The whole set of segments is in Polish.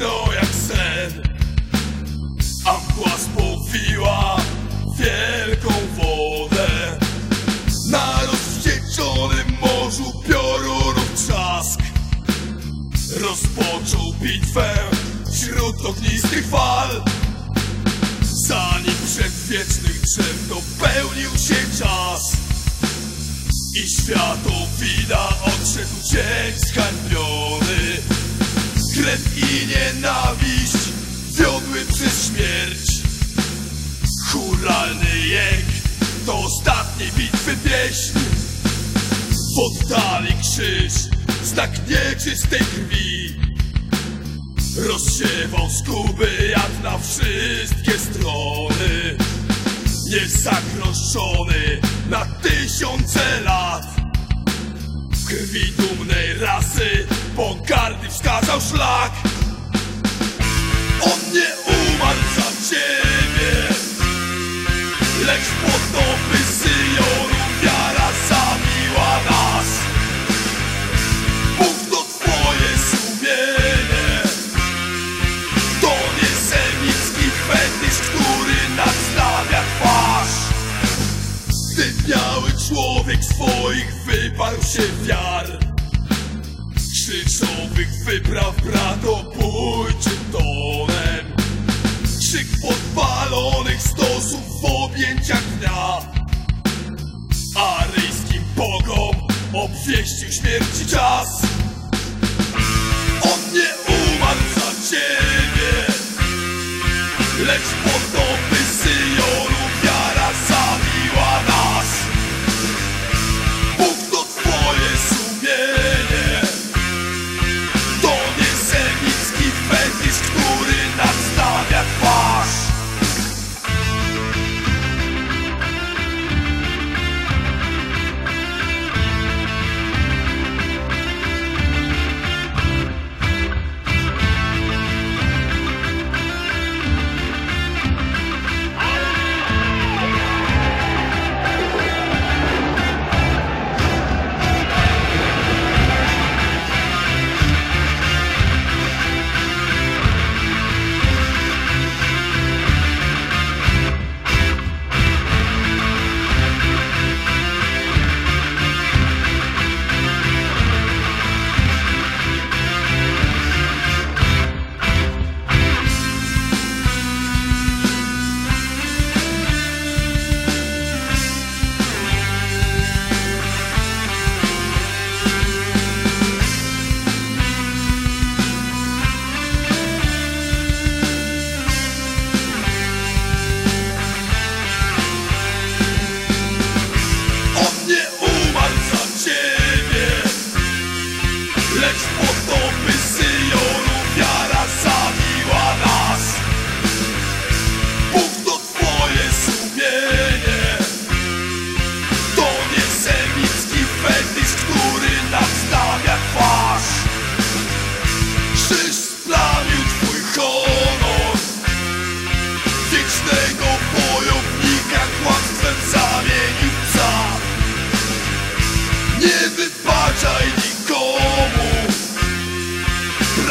zniknął jak sen. A mgła spowiła wielką wodę. Na rozwścieczonym morzu piorunów trzask. Rozpoczął bitwę wśród ognistych fal. Zanim przedwiecznych drzew dopełnił się czas I światowida odszedł dzień zhańbiony i nienawiść. Wiodły przez śmierć. Churalny jęk to ostatniej bitwy pieśń W oddali krzyż, znak nieczystej krwi. Rozsiewał skuby jak na wszystkie strony. Niezagrożony na tysiące lat. W krwi dumnej rasy pogardy wskazał szlak moich wyparł się wiar. Krzyczowych wypraw bratobójczym tonem. Krzyk podpalonych stosów w objęciach dnia. Aryjskim bogom obwieścił śmierci czas. On nie umarł za ciebie Lecz pod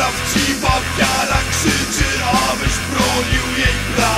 Babci babciara krzyczy, abyś bronił jej praw.